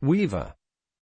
Weaver.